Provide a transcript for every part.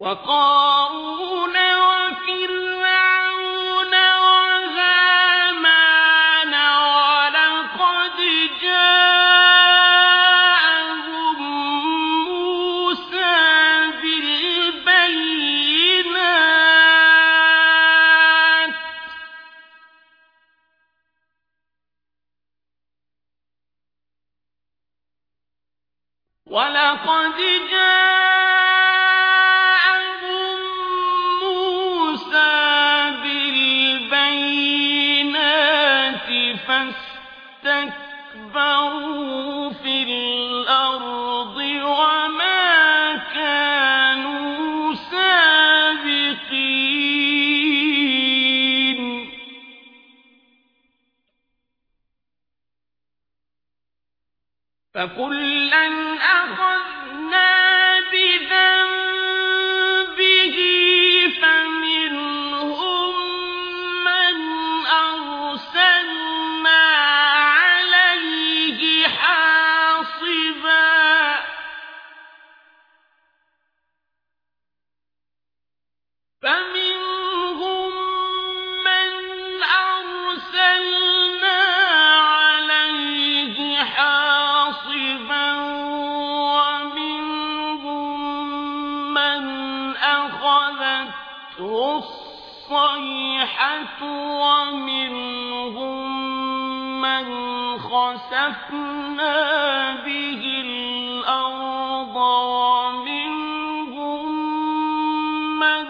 وقارون وهامان ولقد جاءهم موسى بالبينات. ولقد فكلا أخذنا أخذته الصيحة ومنهم من خسفنا به الأرض ومنهم من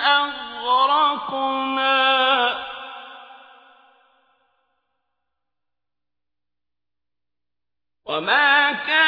أغرقنا. وما كان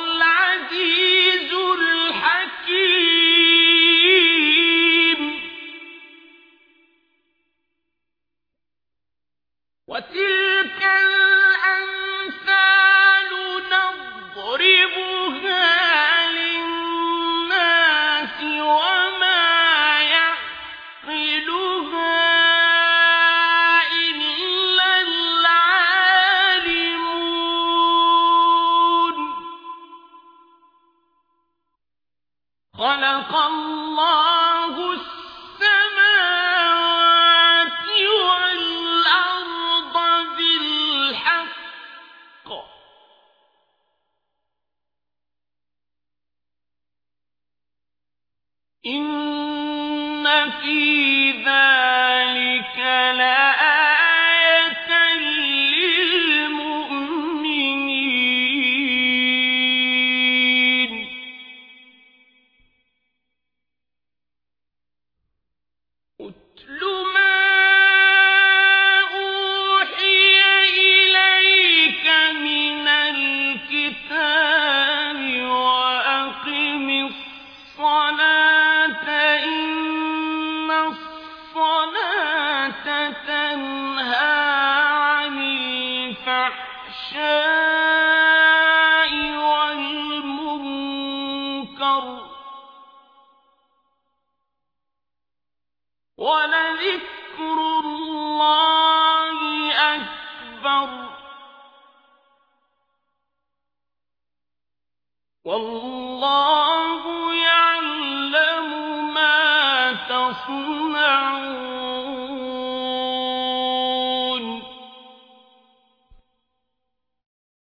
وتلك الأمثال نضربها للناس وما يعقلها إلا العالمون. خلق الله إن في ذلك لآية للمؤمنين. أتل ما أوحي إليك من الكتاب وأقم الصلاة تَصْنَعُونَ